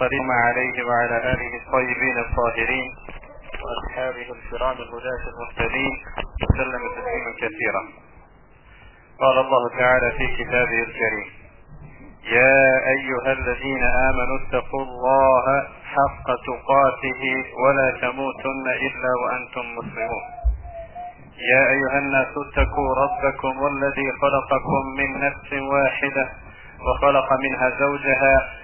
المرسلين عليه وعلى آله الطيبين الطاهرين وأصحابه الكرام الهداة المهتدين وسلم تسليما كثيرا. قال الله تعالى في كتابه الكريم يا أيها الذين آمنوا اتقوا الله حق تقاته ولا تموتن إلا وأنتم مسلمون. يا أيها الناس اتقوا ربكم والذي خلقكم من نفس واحدة وخلق منها زوجها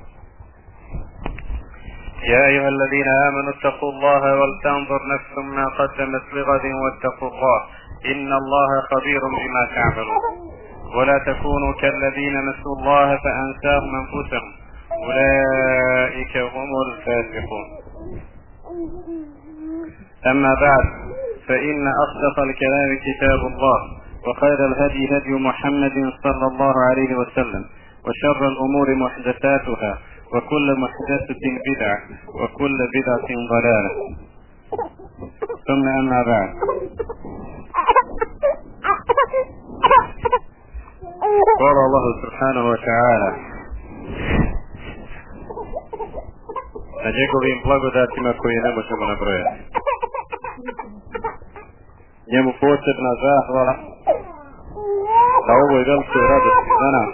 يا أيها الذين آمنوا اتقوا الله ولتنظر نفس ما قدمت لغد واتقوا الله إن الله خبير بما تعملون. ولا تكونوا كالذين نسوا الله فأنساهم أنفسهم. أولئك هم الفاسقون. أما بعد فإن أصدق الكلام كتاب الله وخير الهدي هدي محمد صلى الله عليه وسلم وشر الأمور محدثاتها وكل محدثة بدعة وكل بدعة ضلالة ثم أما بعد قال الله سبحانه وتعالى na njegovim blagodatima koje ne možemo nabrojati. Njemu posebna zahvala na ovoj velikoj radosti za nas,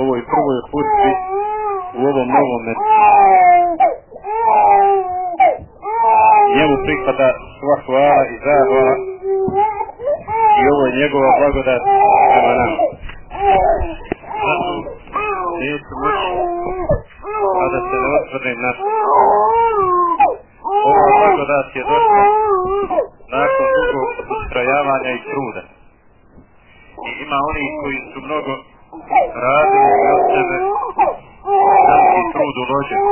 ovoj prvoj hutbi u ovom novom. Njemu pripada sva hvala i zahvala i ovo je njegova blagodat prema nama. Neću moći a da se ne otvrnem na Ova blagodat je došla nakon dugog ustrajavanja i truda. I ima oni koji su mnogo radili od sebe i trud uložili.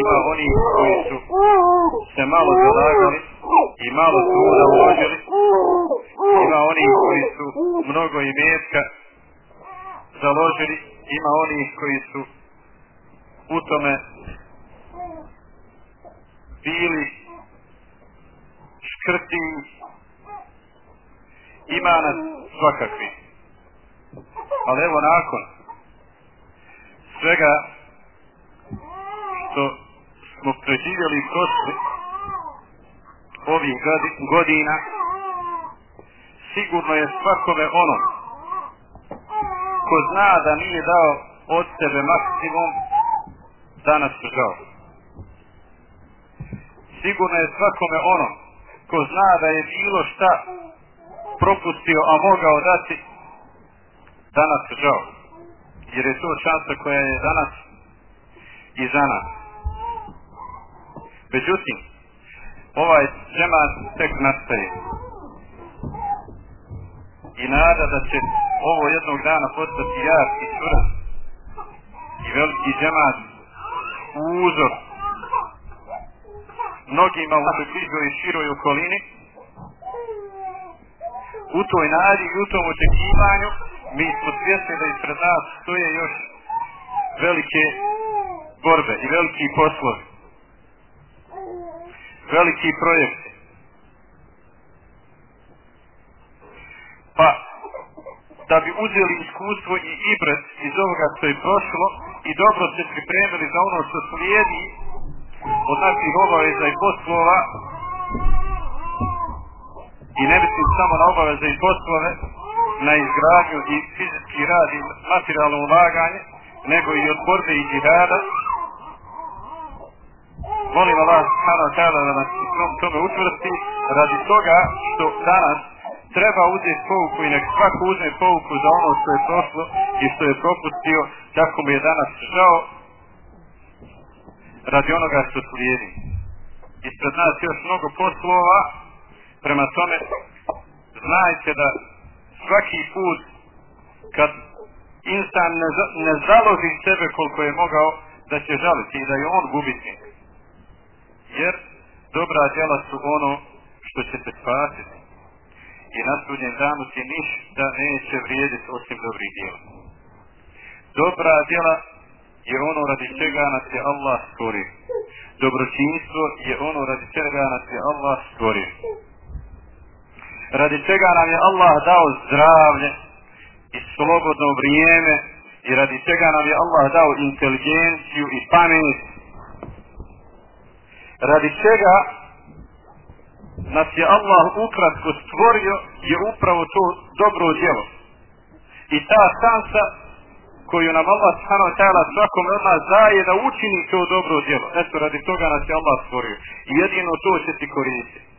Ima oni koji su se malo zalagali i malo truda uložili. Ima oni koji su mnogo imetka založili. Ima oni koji su u tome bili škrti ima nas svakakvi ali evo nakon svega što smo preživjeli i ovih godina sigurno je svakome ono ko zna da nije dao od sebe maksimum danas žao. Sigurno je svakome ono ko zna da je bilo šta propustio, a mogao dati, danas žao. Jer je to šansa koja je danas i za nas. Međutim, ovaj džemat tek nastaje. I nada da će ovo jednog dana postati jak i čvrst i veliki džemat uzor mnogima u bližoj i široj okolini u toj nadi i u tom očekivanju mi smo svjesni da ispred nas stoje još velike borbe i veliki poslovi. Veliki projekti. Pa da bi uzeli iskustvo i ibret iz ovoga što je prošlo i dobro se pripremili za ono što slijedi od naših obaveza i poslova i ne mislim samo na obaveze i poslove na izgradnju i fizički rad i materijalno ulaganje nego i od borbe i džihada molim Allah subhanahu wa ta'ala da nas u tome učvrsti radi toga što danas treba uzeti pouku i nek svako uzme pouku za ono što je prošlo i što je propustio kako mu je danas žao radi onoga što slijedi. Ispred nas još mnogo poslova, prema tome znajte da svaki put kad insan ne, ne založi sebe koliko je mogao da će žaliti i da je on gubitnik. Jer dobra djela su ono što će te spasiti. I na sudnjem danu ti ništa neće vrijediti osim dobrih djela. Dobra djela je ono radi čega nas je Allah stvorio. Dobročinstvo je ono radi čega nas je Allah stvorio. Radi čega nam je Allah dao zdravlje i slobodno vrijeme i radi čega nam je Allah dao inteligenciju i pamet. Radi čega nas je Allah ukratko stvorio je upravo to dobro djelo. I ta šansa koju nam Allah subhanahu wa ta'ala svakom od nas daje da učini to dobro djelo. Eto, radi toga nas je Allah stvorio. I jedino to će ti koristiti.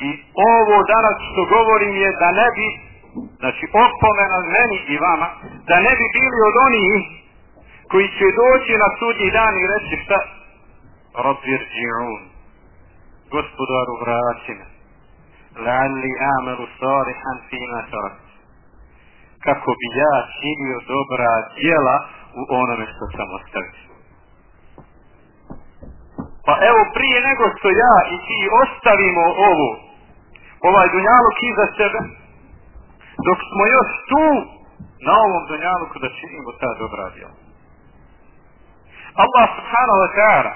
I ovo danas što govorim je da ne bi, znači opomena meni i vama, da ne bi bili od onih koji će doći na sudnji dan i reći šta? Rabir dži'un. Gospodaru vrati me. La'alli ameru sarihan fina tarak kako bi ja činio dobra djela u onome što sam ostavio. Pa evo prije nego što ja i ti ostavimo ovo, ovaj dunjaluk iza sebe, dok smo još tu, na ovom dunjaluku da činimo ta dobra djela. Allah subhanahu wa ta'ala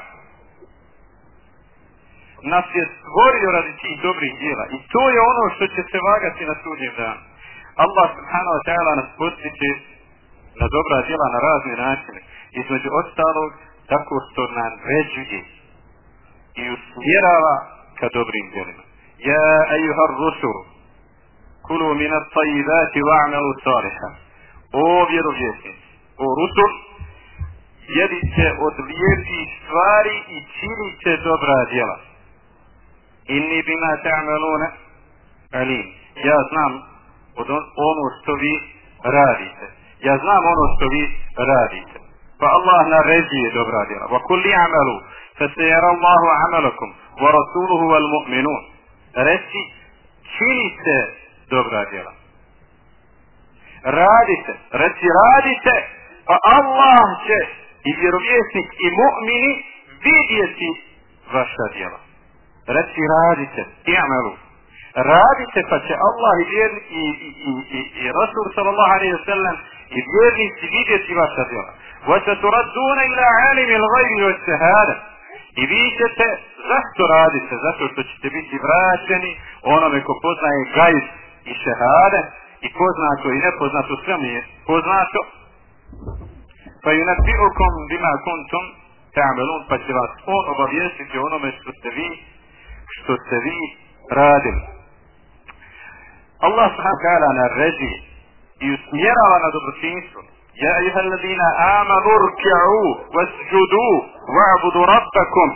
nas je stvorio radi tih dobrih djela i to je ono što će se vagati na sudnjem danu. Allah subhanahu wa ta'ala nas postiče na dobra djela na razne načine. Između ostalog, tako što nam ređuje i usmjerava ka dobrim djelima. Ja, ejuhar rusul, kulu minat tajidati wa'malu saliha. O vjerovjesnici, o rusul, jedite od lijepih stvari i činite dobra djela. Inni bima ta'maluna alim. Ja znam od ono što vi radite. Ja znam ono što vi radite. Pa Allah naređuje dobra djela. Wa kulli amalu, fa se jer Allahu amalakum, wa rasuluhu wal mu'minun. Reci, činite dobra djela. Radite, reci radite, pa Allah će i vjerovjesnik i mu'mini vidjeti vaša djela. Reci radite, i amalu radite pa će Allah i, vjer, i, i, i, i, i Rasul sallallahu alaihi wa sallam i vjernici vidjeti vaša djela. وَسَتُرَدُّونَ إِلَىٰ عَالِمِ الْغَيْبِ وَالشَّهَادَ I vi ćete, zašto radite? Zato što ćete biti vraćeni onome ko poznaje gajs i šehade i poznato i nepoznato sve mi je poznato. Pa i nabirukom bima kuntum ta'amelun pa će vas on obavijestiti onome što ste vi što ste vi radili. Allah subhanahu wa ta'ala naređi i usmjerava na dobročinstvo. Ja ayuha alladhina amanu rka'u wasjudu wa'budu rabbakum.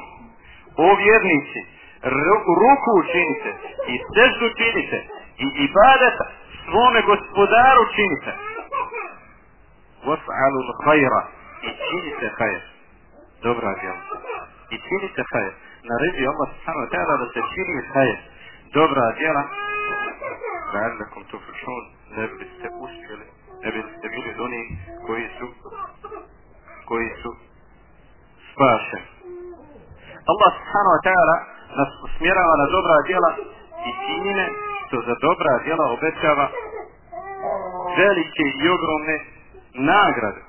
O vjernici, ruku učinite i seždu činite i ibadet svome gospodaru činite. Was'alu l-khayra i činite khayr. Dobra djela. I činite khayr. Naređi Allah subhanahu wa ta'ala da se čini khayr. Dobra djela la'allakum tuflihun ne biste uspjeli ne biste bili oni koji su koji su spašeni Allah subhanahu wa ta'ala nas usmjerava na dobra djela i činine što za dobra djela obećava velike i ogromne nagrade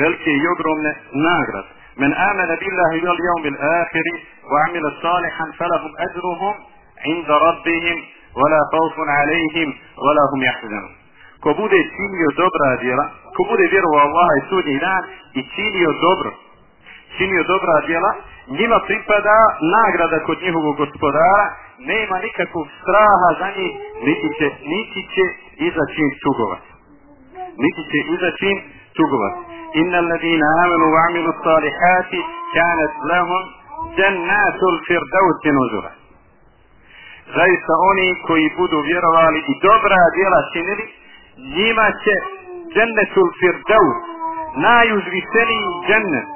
velike i ogromne nagrade من آمن بالله واليوم الآخر وعمل صالحا فلهم أجرهم عند ربهم ولا خوف عليهم ولا هم يحزنون ko bude činio dobra djela, ko bude vjerovao Allaha i sudnji dan i činio dobro, činio dobra djela, njima pripada nagrada kod njihovog gospodara, nema nikakvog straha za njih, niti će, niti će iza čin tugovat. Niti će iza čin tugovat. Inna alladina amanu wa amilu salihati kanat lahum jannatul firdausi nuzula zaista oni koji budu vjerovali i dobra djela činili, njima će džennetul firdaus, najuzviseniji džennet,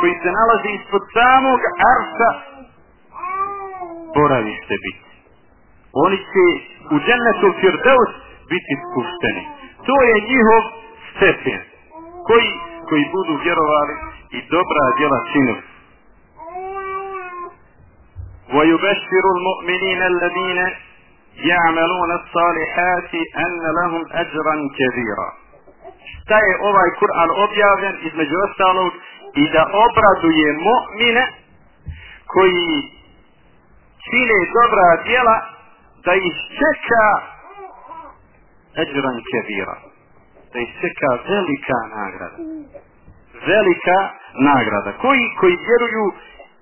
koji se nalazi ispod samog arsa, boravište biti. Oni će u džennetul firdaus biti spušteni. To je njihov stepen, koji, koji budu vjerovali i dobra djela činili. ويبشر المؤمنين الذين يعملون الصالحات أن لهم أجرا كبيرا šta je ovaj Kur'an objavljen između ostalog i da obraduje mu'mine koji čine dobra djela da ih čeka eđran kebira da ih čeka velika nagrada velika nagrada koji koji vjeruju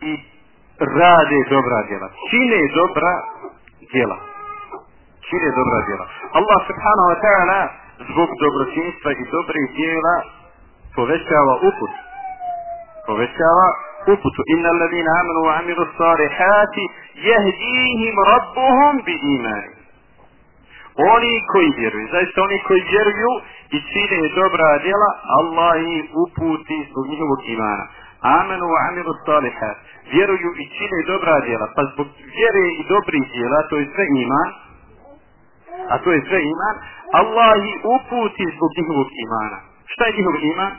i rade dobra djela. Čine dobra djela. Čine dobra djela. Allah subhanahu wa ta'ala zbog dobročinstva i dobrih djela povećava uput. Povećava uputu. Inna alladhina amanu wa amilu salihati yahdihim rabbuhum bi imani oni koji vjeruju. Zaista oni koji vjeruju i čine dobra djela Allah ih uputi zbog njihovog imana. Amanu wa amilu salihati vjeruju i čine dobra djela pa zbog vjere i dobrih djela to je sve iman a to je sve iman Allah ih uputi zbog njihovog imana šta je njihov iman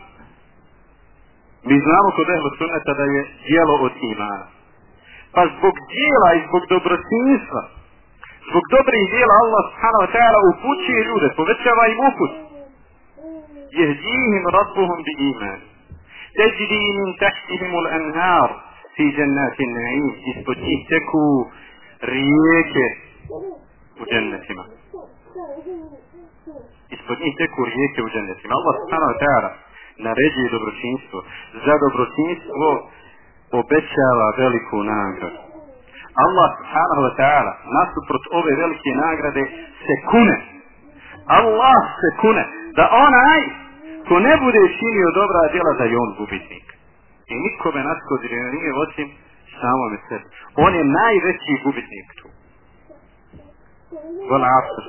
Mi znamo kod ehlo sunneta da je djelo od imana. Pa zbog djela i zbog dobrotinstva, zbog dobrih djela Allah subhanahu wa ta'ala upućuje ljude, povećava im uput. Jehdihim rabbuhum bi iman. Teđidi min tahtihim ul anhar fi džennati na'im. Ispod njih teku rijeke u džennetima. Ispod njih teku rijeke u džennetima. Allah subhanahu wa ta'ala naređuje dobročinstvo. Za dobročinstvo obećava veliku nagradu. Allah subhanahu wa ta'ala nasuprot ove velike nagrade se kune. Allah se kune da onaj ko ne bude činio dobra djela da je on gubitnik I nikome naskodir nije osim samome sebi. On je najveći gubitnik tu. Vala asr.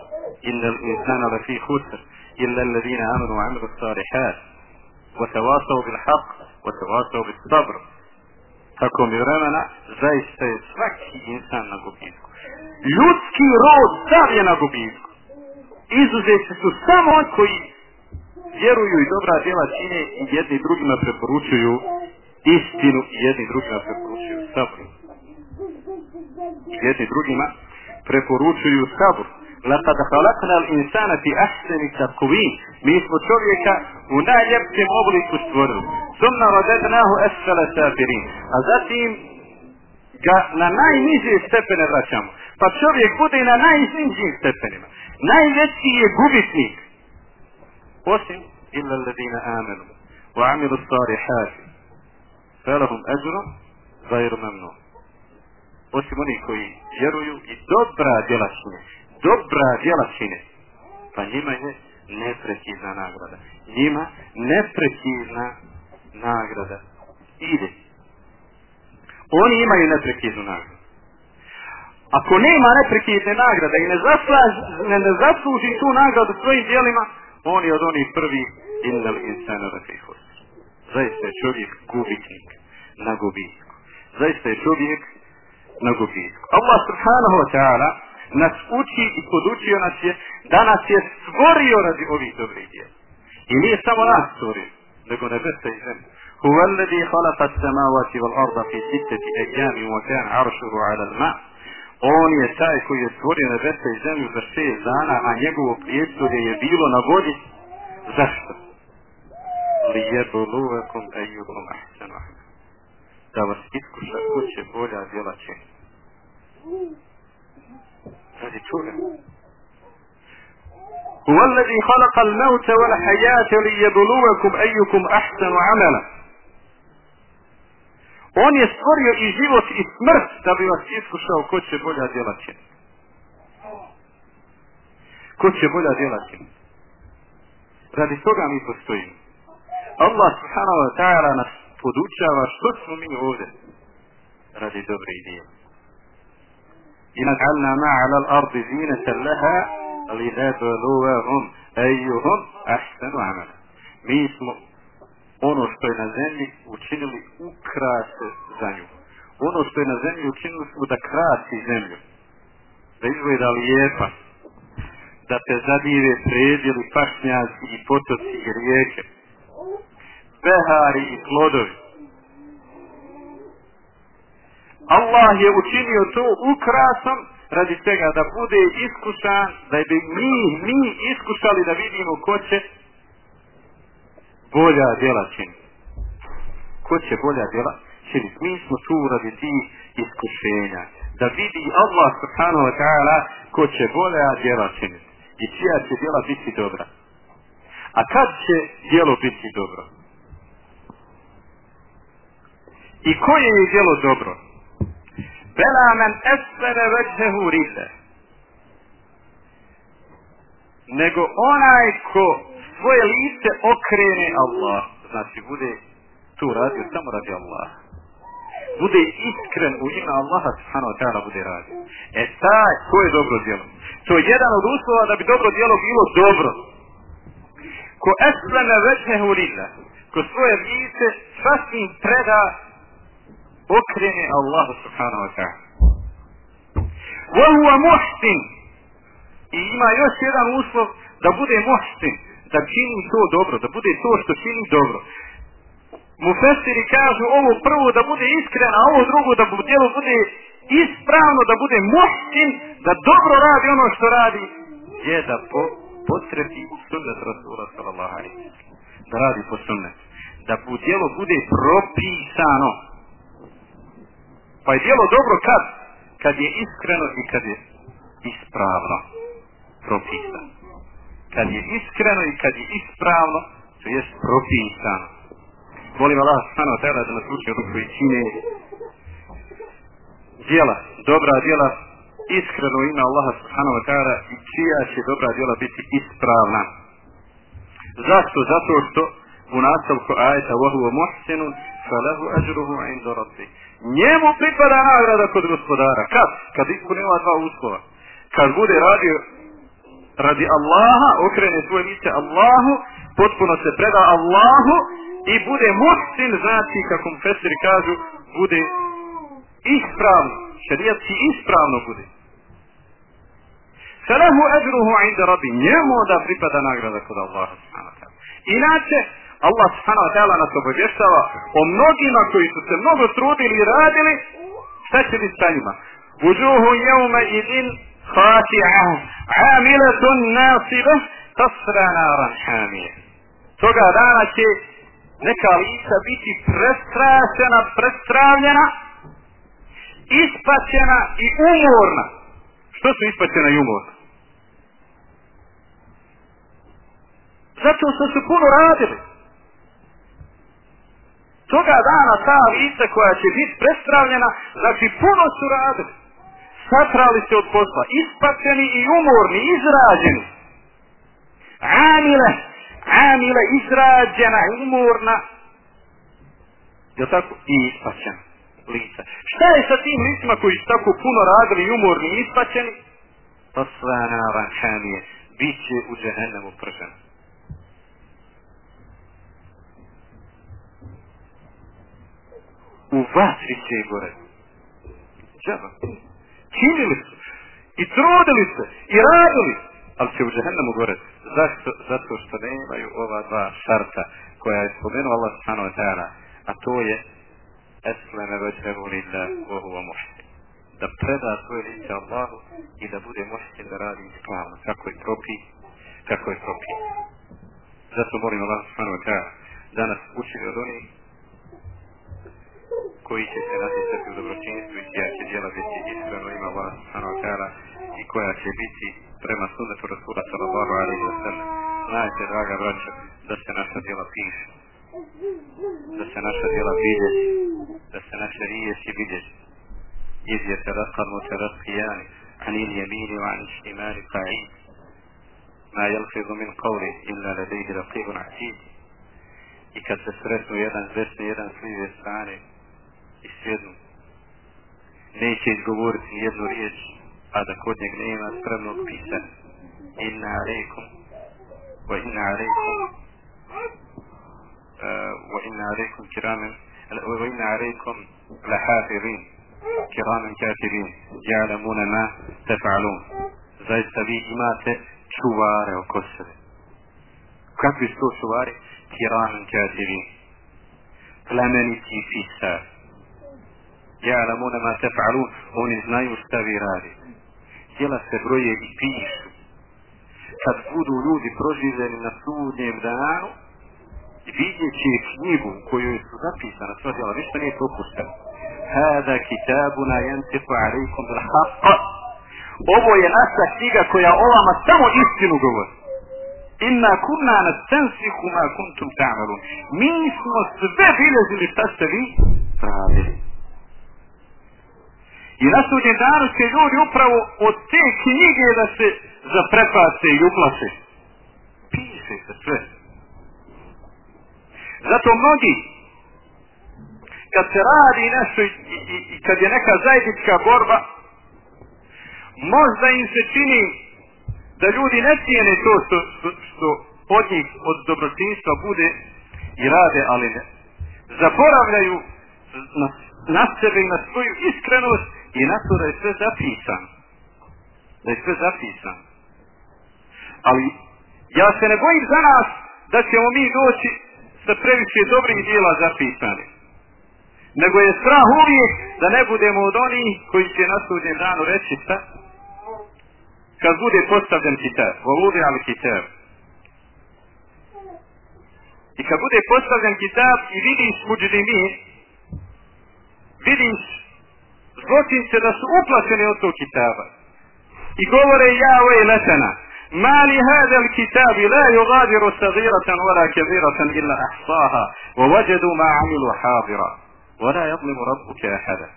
Inna l'insana lafi husr. Illa alladhina amanu wa amiru salihat. وتواصوا بالحق وتواصوا بالصبر tako mi vremena zaista je svaki insan na gubitku ljudski rod sav je na gubitku izuzeći su samo oni koji vjeruju i dobra djela čine i jedni drugima preporučuju istinu i jedni drugima preporučuju sabru jedni drugima preporučuju sabru لقد خلقنا الإنسان في أحسن تقويم mi smo čovjeka u najljepšem obliku stvorili. Sumna radednahu esfele safirin. A zatim ga na najniže stepene vraćamo. Pa čovjek bude na najnižim stepenima. Najveći je gubitnik. Osim illa ladina amenu. Wa amilu stvari hafi. Felahum eđurom zairu memnu. Osim oni koji vjeruju i dobra djela čine. Dobra djela čine. Pa njima je neprekidna nagrada. Njima neprekidna nagrada. Ide. Oni imaju neprekidnu nagradu. Ako nema neprekidne nagrade i ne, zaslaž, ne, ne zasluži tu nagradu svojim dijelima, on je od onih prvi innal insana da. Zaista je čovjek gubitnik na gubitku. Zaista je čovjek na gubitku. Allah subhanahu wa ta'ala nas uči i podučio nas je da nas je stvorio radi ovih dobrih djela. I nije samo nas stvorio, nego nebesa i zemlje. هو الذي خلق السماوات والأرض في ستة أيام وكان عرشه على الماء On je taj koji je stvorio nebesa i zemlju za šest dana, a njegovo prijestolje je bilo na vodi. Zašto? Li je Će bolja djela čini. Radi toga. هو الذي خلق الموت والحياة ليبلوكم أيكم أحسن عملا On je stvorio i život i smrt da bi vas iskušao ko će bolja djela čini. Ko će bolja djela čini. Radi toga mi postojimo. Allah subhanahu wa ta'ala nas podučava što smo mi ovdje radi dobre djela. نجعلنا ما على الأرض زينة لها لنبلوهم أيهم أحسن عملا mi smo ono što je na zemlji učinili ukrase za nju. Ono što je na zemlji učinili smo da krasi zemlju. Da izgleda lijepa. Da te zadive predjeli pašnjaci i potoci i rijeke. Behari i plodovi. Allah je učinio to ukrasom radi svega da bude iskušan, da bi mi, mi iskušali da vidimo ko će bolja djela činiti. Ko će bolja djela činiti. Mi smo tu radi tih iskušenja. Da vidi Allah subhanahu wa ta'ala ko će bolja djela činiti. I čija će djela biti dobra. A kad će djelo biti dobro? I koje je djelo dobro? Bela men esfere većehu rile. Nego onaj ko svoje lice okrene Allah. Znači bude tu radio samo radi Allah. Bude iskren u ime Allaha subhanahu wa ta'ala bude radio. E taj, ko je dobro djelo? To je jedan od uslova da bi dobro djelo bilo dobro. Ko esfere većehu rile. Ko svoje lice sasvim preda okrene Allahu subhanahu wa ta'ala. Wa huwa muhsin. I ima još jedan uslov da bude muhsin, da čini to dobro, da bude to što čini dobro. Mufestiri kažu ovo prvo da bude iskren, a ovo drugo da bu djelo bude ispravno, da bude muhsin, da dobro radi ono što radi, je da po, potrebi sunnet Rasula sallallahu alaihi da radi po sunnet. Da bu djelo bude propisano. Pa je djelo dobro kad? Kad je iskreno i kad je ispravno propisano. Kad je iskreno i kad je ispravno, to je propisano. Molim Allah stano tela da nas uči od koji čine djela, dobra djela, iskreno ima Allaha subhanahu wa ta'ala i čija će dobra djela biti ispravna. Zašto? Zato što u nastavku ajeta وَهُوَ مُحْسِنٌ فَلَهُ أَجْرُهُ عِنْدَ رَبِّهِ njemu pripada nagrada kod gospodara. Kad? Kad ispune ova dva uslova. Kad bude radio radi Allaha, okrene svoje lice Allahu, potpuno se preda Allahu i bude muhsin, znači, kako mu fesiri kažu, bude ispravno. Šarijatski ispravno bude. Felehu ajruhu inda rabi. Njemu da pripada nagrada kod Allaha. Inače, Allah subhanahu wa ta'ala nas obavještava o mnogima koji su se mnogo trudili i radili, šta će biti sa njima? Vujuhu jevme idin khati'a amiletun nasiba tasra naran hamije. Toga dana će neka lica biti prestrašena, prestravljena, ispaćena i umorna. Što su ispaćena i umorna? Zato što su puno radili toga dana ta lica koja će biti prestravljena, znači puno su radili. Satrali se od posla, ispačeni i umorni, izrađeni. Amile, amile, izrađena, umorna. Je tako? I ispačena lica. Šta je sa tim licima koji su tako puno radili i umorni i ispačeni? To sve navan bit će u džehennemu prženo. U vatri će gore. Džaba. Činili su. I trudili se. I radili. Ali će u džahennemu gore. Zašto? Zato što ne imaju ova dva šarta koja je spomenuo Allah subhanahu wa ta'ala. A to je Esleme većeru lilla vohuva mušti. Da preda svoje lice Allahu i da bude mušti da radi ispravno. Kako je propi, kako je propi. Zato molim Allah subhanahu wa ta'ala da nas učini od onih koji će se natjecati u dobročinstvu i čija će djela biti iskreno ima vas subhanahu wa ta'ala i koja će biti prema sunetu Rasula sallallahu alaihi wa sallam. Znajte, draga braća, da se naša djela piše, da se naša djela vidjeti, da se naše riječi vide. Iz je terakar mu terakijani, anil jemini wa pa an šimani qa'id. Ma jelfizu min qavli illa ladejhi raqibun atid. I kad se sretnu jedan s desne, jedan s live strane, i sjednu. Neće izgovoriti ni jednu riječ, a da kod njeg nema spremnog pisa. Inna alaikum, wa inna alaikum, uh, eh, wa inna alaikum kiramen, wa inna alaikum lahafirin, kiramen kafirin, ja'lamuna ma tefa'alun. Zaista vi imate čuvare oko sebe. Kakvi su to čuvari? Kiramen kafirin. Plemeniti pisar Ja namuna ma tef'alun, oni znaju šta vi radite. Djela se broje i pišu. Kad budu ljudi proživljeni na sudnjem danu, vidjet će knjigu koju su zapisana sva djela, ništa nije propušteno. Hada kitabuna yantiqu alaykum bil haqq. Ovo je naša knjiga koja o vama samo istinu govori. Inna kunna nastansihu ma kuntum ta'malun. Mi smo sve bilježili šta ste vi pravili. I na sudnjem danu će ljudi upravo od te knjige da se zaprepace i uplaše. Piše se sve. Zato mnogi kad se radi nešto i, i, i kad je neka zajednička borba možda im se čini da ljudi ne cijene to što, što, što od njih od dobročinstva bude i rade, ali ne. Zaboravljaju na, na sebe i na svoju iskrenost i na to da je sve zapisan. Da je sve zapisan. Ali ja se ne bojim za nas da ćemo mi doći sa previše dobrih dijela zapisani. Nego je strah uvijek da ne budemo od onih koji će na sudnjem danu reći šta? Kad bude postavljen kitab, voludi ali kitab. I kad bude postavljen kitab i vidiš muđidi mi, vidiš zločince da su uplaćeni od tog kitaba. I govore ja ove letena, ما لهذا الكتاب لا يغادر صغيرة ولا كبيرة إلا أحصاها ووجدوا ما عملوا حاضرا ولا يظلم ربك أحدا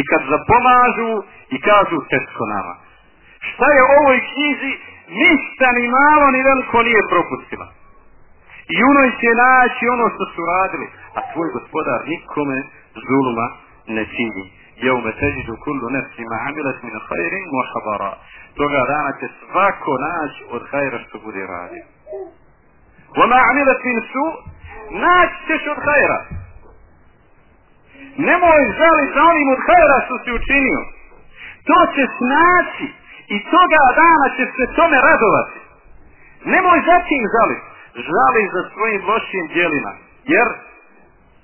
I kad zapomažu i kažu teško nama. Šta je ovoj knjizi? Ništa ni malo ni veliko nije propustila. I unoj će naći ono što su radili. A tvoj gospodar nikome zuluma ne čini. Jeume teđidu kullu nefsi ma amilat min hajrin muhabara. Toga dana će svako naći od hajra što bude radio. Wa ma amilat min su, naći ćeš od hajra. Nemoj žali za onim od hajra što si učinio. To ćeš naći i toga dana ćeš se tome radovati. Nemoj za tim žali. Žali za svojim lošim djelima. Jer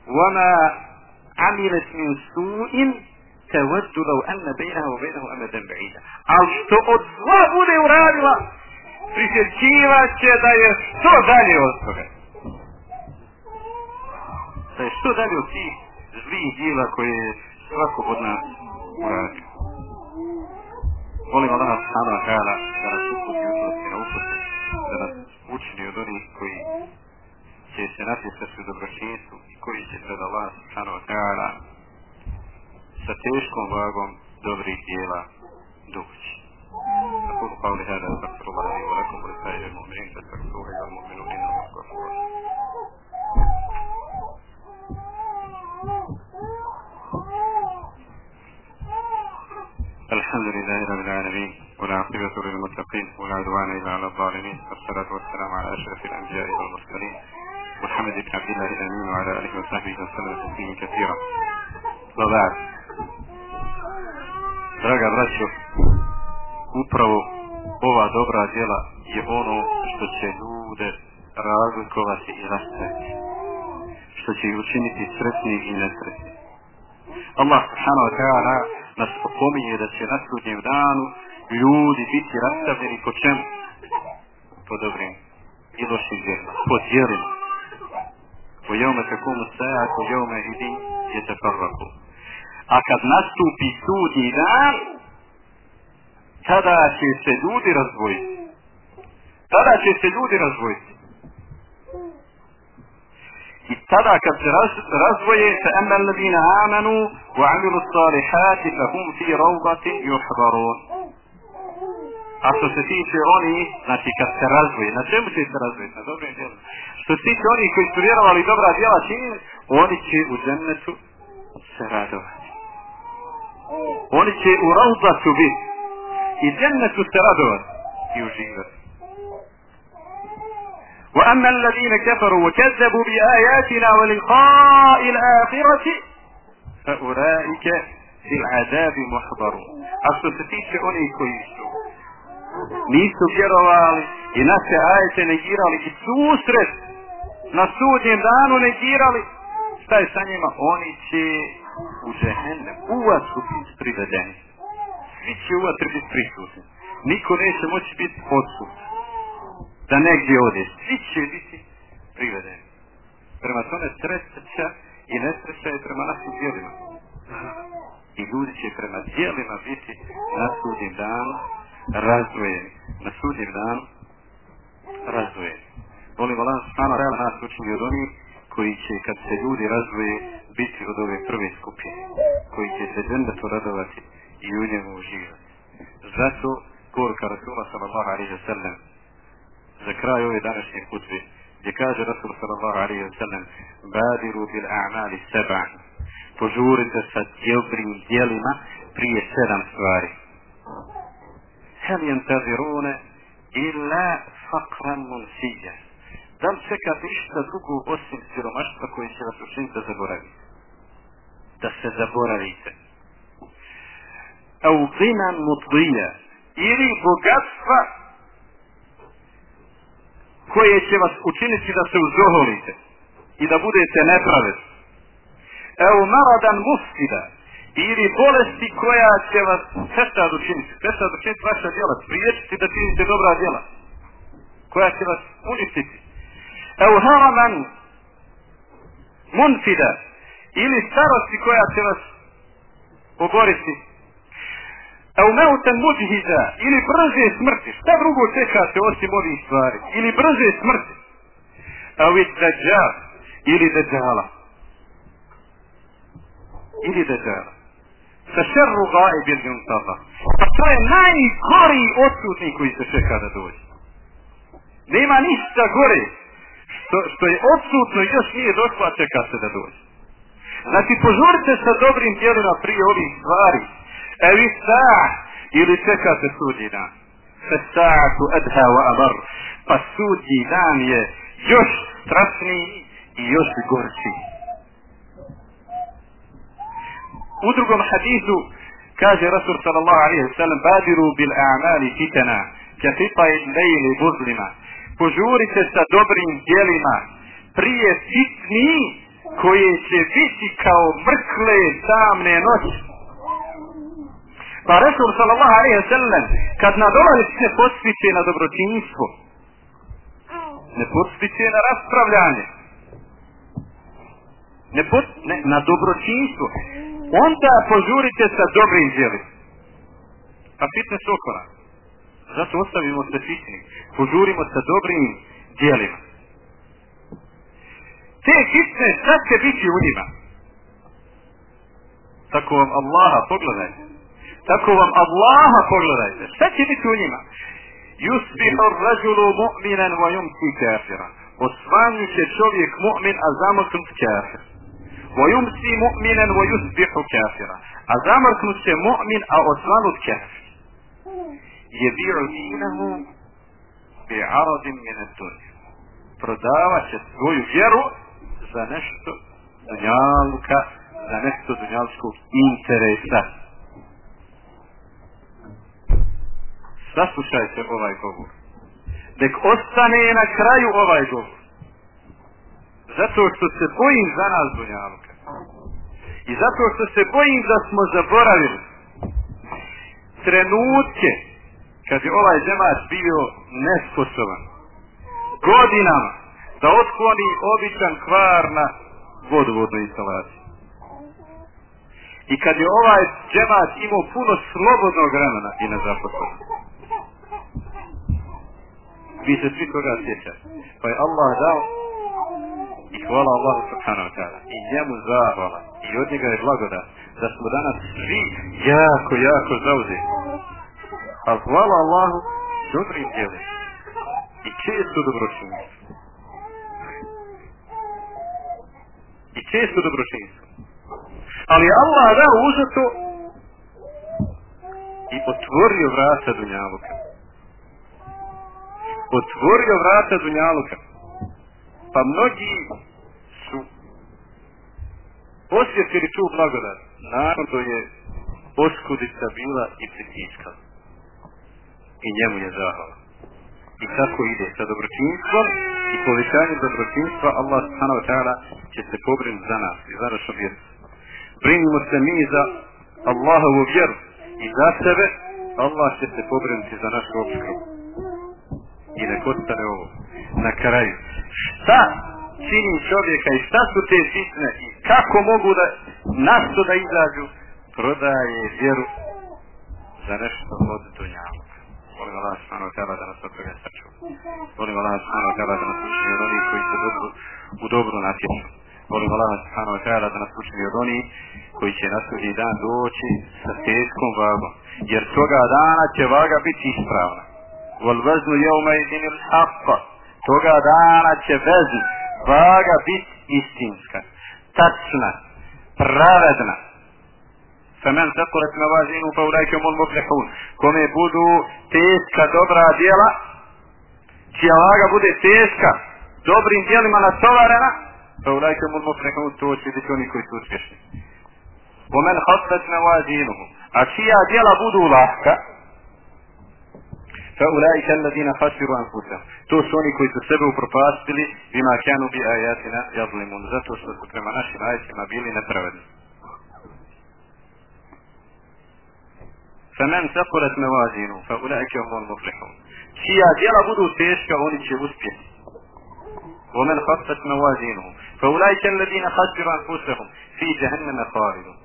وَمَا عَمِلَتْ مِنْ سُوءٍ تَوَدُّ لَوْ أَنَّ بَيْنَهَا وَبَيْنَهُ أَمَدًا بَعِيدًا Ali što od zla bude uradila, prisjećivat će da je što dalje od toga. Da je što dalje od tih zlih djela koje je svako od nas uradio. Molim Allah subhanahu wa ta'ala da nas uputi uputi na uputi, da nas učini od onih koji će se natjecati u dobročinstvu i koji će pred Allah subhanahu wa ta'ala sa teškom vagom dobrih dijela doći. أقول قولي هذا أستغفر الله لي ولكم ولسائر المؤمنين فاستغفروه يا المؤمنون إنه غفور الحمد لله رب العالمين والعاقبة للمتقين ولا عدوان إلا على الظالمين والصلاة والسلام على أشرف الأنبياء والمرسلين محمد بن عبد الله الأمين وعلى آله وصحبه وسلم تسليما كثيرا وبعد Draga braćo, upravo ova dobra djela je ono što će ljude razlikovati i rastaviti. Što će ih učiniti sretni i nesretni. Allah subhanahu wa ta'ala nas opominje da će na sudnjem danu ljudi biti rastavljeni po čemu? Po dobrim i lošim djelima. Po djelima. Po jome takumu saja, jome jeume je te. A kad nastupi sudnji dan, tada će se ljudi razvojiti. Tada će se ljudi razvojiti. I tada kad se raz, razvoje se emme alladina amanu wa amilu salihati fa hum fi rawdatin yuhbarun. A što se tiče oni, znači kad se razvoje, na čemu će se razvojiti? Na dobrim djelom. Što se tiče oni koji su vjerovali dobra djela činili, oni će u džennetu se radovati. oni će u raudlacu biti i djemne su se radovat i uživat. وأما الذين كفروا وكذبوا بآياتنا ولقاء الآخرة فأولئك في العذاب محضرون أستطيع أن يكون يسوع نيسو كروال إناس آية نجيرالي كتوسرت نسود يمدانو نجيرالي ستاي سنيما أوني تشي u džehennem, u vatru biti privedeni. Svi će u vatru biti prisutni. Niko neće moći biti odsut. Da negdje ode. Svi će biti privedeni. Prema tome sreća i nesreća je prema našim djelima. I ljudi će prema djelima biti na sudnjem danu razdvojeni. Na sudnjem danu razdvojeni. Molim Allah stvarno real nas učini od onih koji će kad se ljudi razvoje biti od ove prve skupine. Koji će se džendetu radovati i u njemu uživati. Zato poruka Rasula sallallahu alaihi wa sallam za kraj ove današnje kutve gdje kaže Rasul sallallahu alaihi wa sallam badiru bil a'mali seba'an požurite sa djelbrim djelima prije sedam stvari hel jentazirune illa fakran munsija da li čekate išta drugo osim siromaštva koji će vas učiniti da zaboravite da se zaboravite au zinan mutlija ili bogatstva koje će vas učiniti da se uzoholite i da budete nepravedni. Evo naradan mufsida ili bolesti koja će vas sestad učiniti, sestad učiniti vaša djela, spriječiti da činite dobra djela, koja će vas uništiti. Evo haraman munfida ili starosti koja će vas oboriti e u meutem muđhiza ili brže smrti. Šta drugo čekate osim ovih stvari? Ili brže smrti. Evo i dađal ili dađala. Ili dađala. Sa šerru gaje bil juntala. Pa to je najgori odsutnik koji se čeka da dođe. Nema ništa gore što, što je odsutno još nije došlo, a čeka se da dođe. Znači, požurite sa dobrim djelima prije ovih stvari. Evi sa' ili čekate sudnji dan. sa tu adha wa amar. Pa sudnji dan je još strašniji i još gorči. U drugom hadisu kaže Rasul sallallahu alaihi wa sallam badiru bil a'mali fitana ka fitaj lejli buzlima. Požurite sa dobrim djelima prije fitni koje će biti kao mrkle tamne noći. Pa Resul sallallahu alaihi wa sallam, kad nadolazi se postiče na dobročinstvo, ne postiče na raspravljanje, ne, pot, ne na dobročinstvo, onda požurite sa dobrim djelima. Pa fitness okona. Zato ostavimo se fitni. Požurimo sa dobrim djelima. Te hitne sad će biti u njima. Tako vam Allaha pogledajte. Tako vam Allaha pogledajte. Šta će biti u njima? Yusbihu rajulu mu'minan wa yumsi kafiran. Osvanju će čovjek mu'min, a zamrknut kafir. Wa yumsi mu'minan wa yusbihu kafiran. A zamrknut će mu'min, a osvanut kafir. Jebi'u dinahu bi aradin min ad-dunya. Prodavat će svoju vjeru za nešto dunjaluka, za nešto dunjalskog interesa. saslušajte ovaj govor. Nek ostane na kraju ovaj govor. Zato što se bojim za nas Dunjaluka. I zato što se bojim da smo zaboravili trenutke kad je ovaj džemat bio nesposoban godinama da otkloni običan kvar na vodovodnoj instalaciji. I kad je ovaj džemat imao puno slobodnog vremena i nezaposlenog vi se svi toga sjećate. Pa je Allah dao i hvala Allahu subhanahu wa ta'ala i njemu zahvala i od njega je blagodat da smo danas svi jako, jako zauzeti. A hvala Allahu dobrim djelima i često dobročinima. Često dobročinstvo. Ali Allah dao uzeto i otvorio vrata dunjavuka otvorio vrata Dunjaluka. Pa mnogi su osjetili tu blagodat. Naravno to je oskudica bila i pritiskala. I njemu je zahvala. I kako ide sa dobročinstvom i povećanjem dobročinstva Allah subhanahu wa ta'ala će se pobrinuti za nas i za našu vjeru. brinimo se mi za Allahovu vjeru i za sebe, Allah će se pobrinuti za našu opskrbu. I nek ostane ovo. Na kraju. Šta čini čovjeka i šta su te sitne i kako mogu da nasto da izađu prodaje vjeru za nešto od dunjavog. Molim Allah subhanahu wa ta'ala da nas od toga sačuva. Molim Allah subhanahu wa ta'ala da nas učini od onih koji se dobro, u dobro natječu. Molim Allah subhanahu wa ta'ala da nas učini od onih koji će na sudji dan doći sa teškom vagom. Jer toga dana će vaga biti ispravna. Wal veznu jevma idin il haqqa. Toga dana će veznu vaga biti istinska. Tačna. Pravedna. فمن ثقلت موازينه فاولئك هم المفلحون kome budu teška dobra djela čija vaga bude teška dobrim djelima natovarena فاولئك هم المفلحون to će biti oni koji su uspješni ومن خفت موازينه a čija djela budu lahka فاولئك الذين خسروا انفسهم to su oni koji su sebe upropastili bima kanu bi ayatina yadlimun zato što su prema našim ajetima bili nepravedni فمن ثقلت موازينه فأولئك هم المفلحون čija djela budu teška, oni će uspjeti. ومن خفت موازينه فأولئك الذين خسروا أنفسهم في جهنم خالدون.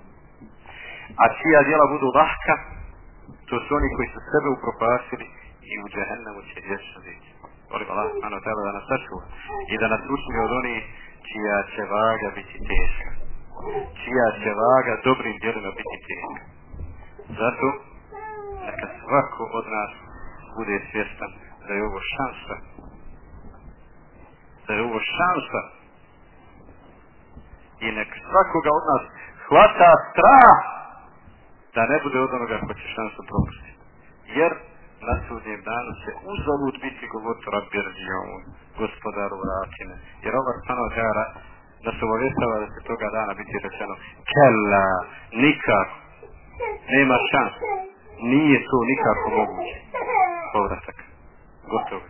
A čija djela budu lahka, to su oni koji su sebe upropastili i u džehennemu će vječno biti. Volim Allah subhanahu ta'ala da nas sačuva i da nas učini od onih čija će vaga biti teška. Čija će vaga dobrim djelima biti teška. Zato neka svako od nas bude svjestan da je ovo šansa da je ovo šansa. I nek svakoga od nas hvata strah da ne bude od onoga ko će šansu propustiti jer na sudnjem danu će uzavut biti govoriti rabbi rđion gospodaru vratine. Jer ova stano gara da se obavjestava da se toga dana biti rečeno kella nikako nema šansa nije to nikako moguće. Povratak. Gotovo.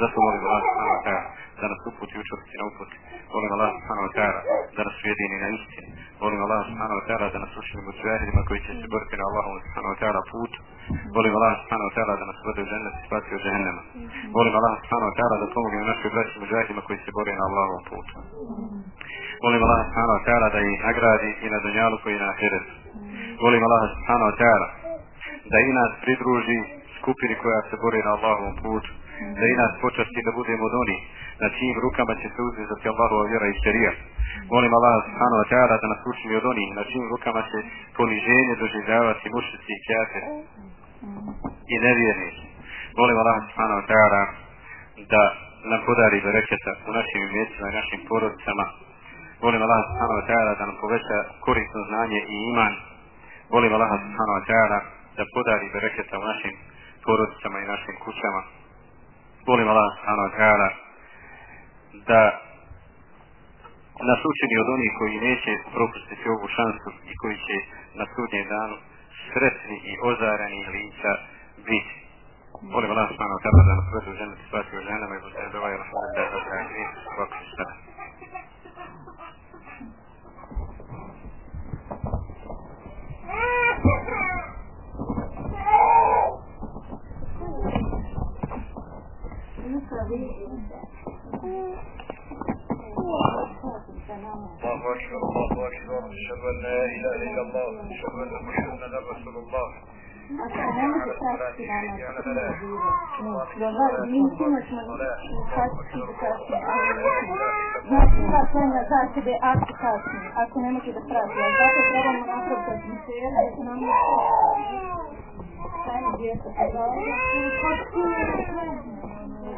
Zato molim Allah subhanahu wa ta'ala da nas uputi učvrsti na uputi. Molim Allah subhanahu wa ta'ala da nas ujedini na istini. Molim Allah subhanahu wa ta'ala da nas učini u džahidima koji će se boriti na Allahom subhanahu wa ta'ala put. Molim Allah subhanahu wa ta'ala da nas vode u džennet i spati u žahennema. Molim Allah subhanahu wa ta'ala da pomogne našoj braći u džahidima koji se bori na Allahom putu. Molim Allah subhanahu wa ta'ala da ih nagradi i na dunjalu koji na ahiretu molim Allah subhanahu wa ta'ala da i nas pridruži skupini koja se bori na Allahovom putu, da i nas počasti da budemo od onih na čijim rukama će se uzvizati Allahova vjera i šarija. Molim Allah subhanahu wa ta'ala da nas učini od onih na čijim rukama će poniženje doživljavati mušici i kjate i nevjernici. Molim Allah subhanahu wa ta'ala da nam podari bereketa u našim imecima i našim porodicama. Molim Allah subhanahu wa ta'ala da nam poveća korisno znanje i iman Volim Allaha subhanahu wa ta'ala da podari bereketa u našim porodicama i našim kućama. Volim Allaha subhanahu wa ta'ala da nas učini od onih koji neće propustiti ovu šansu i koji će na sudnjem danu sretni i ozarani lica biti. Molim Allah subhanahu wa ta'ala da nas vedu ženiti spati u ženama i bude dovaj rahmatullahi wa ta'ala. الله أكبر الله أكبر أشهد أن لا إله إلا الله أشهد أن محمدا رسول الله Znači, ta svojna za sebe akti kasnije, ako ne može da prati, a zato trebamo napraviti atmosfera, jer nam je Sajno djeca,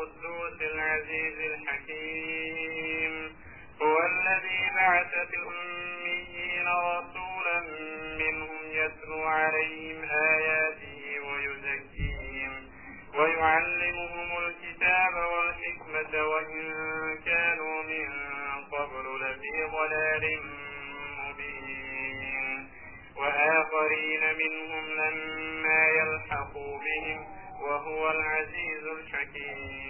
القدوس العزيز الحكيم. هو الذي بعث في الأميين رسولا منهم يتلو عليهم آياته ويزكيهم ويعلمهم الكتاب والحكمة وإن كانوا من قبل لفي ضلال مبين. وآخرين منهم لما يلحقوا بهم وهو العزيز الحكيم.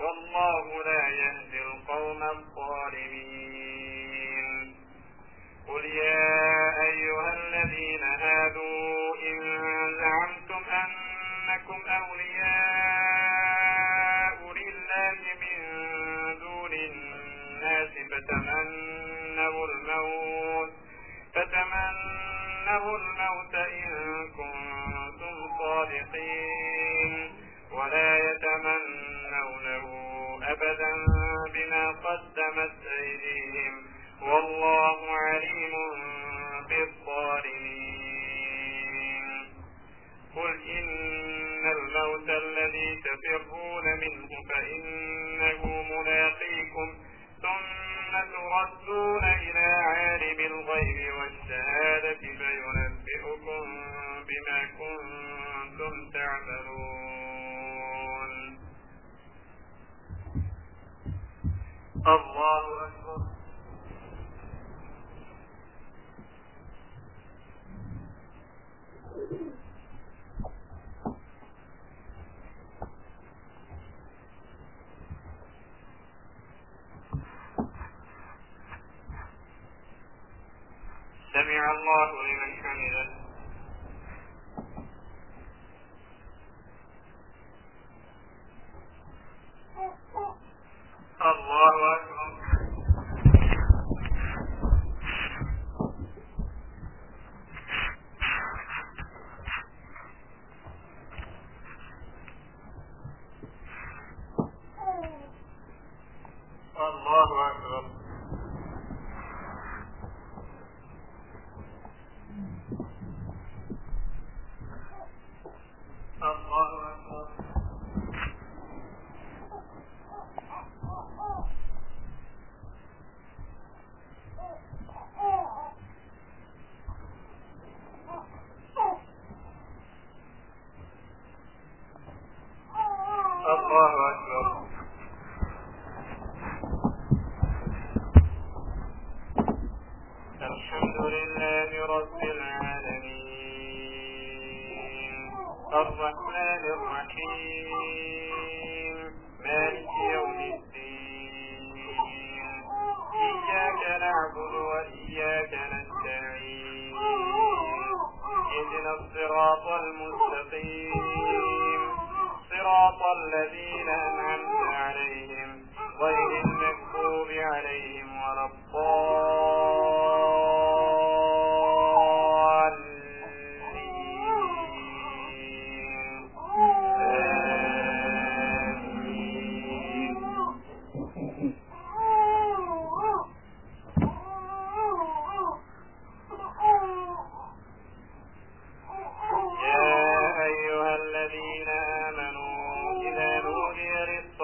والله لا يهدي القوم الظالمين. قل يا أيها الذين هادوا إن زعمتم أنكم أولياء لله من دون الناس فتمنوا الموت فتمنوا الموت إن كنتم صادقين. Adam.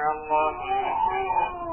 الله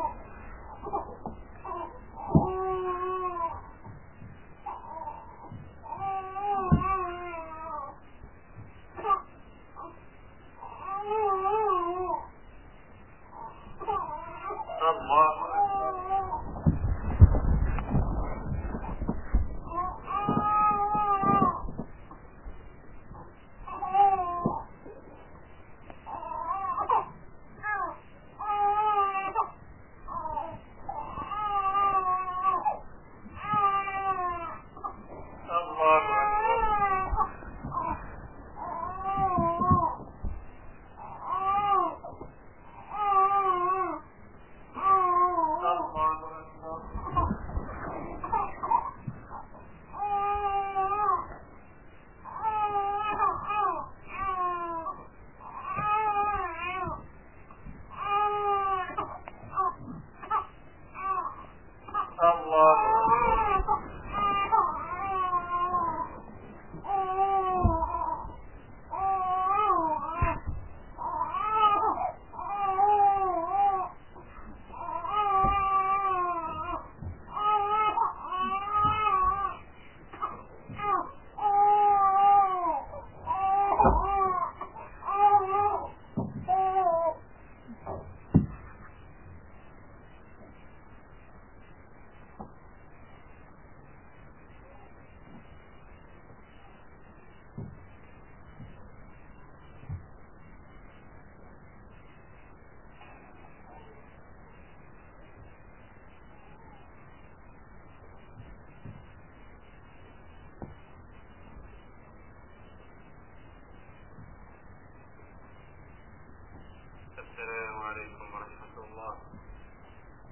الله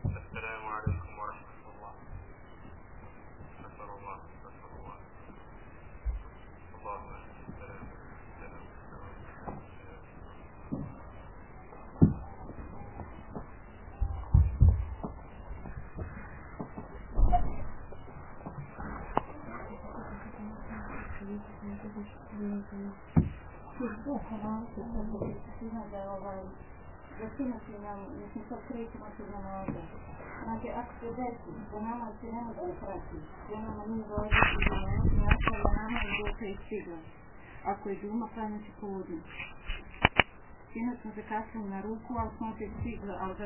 السلام عليكم ورحمة الله نسأل الله نسأل الله اللهم السلام السلام Zakinuti nam, Mislim sad krećemo se za namaza. Znači, ako se desi, da namaz se ne može prati, da nama mi dođe i da ne nastavlja namaz dok je stigla. Ako je džuma, klanjaći podne. Sinoć smo se kasnili na ruku,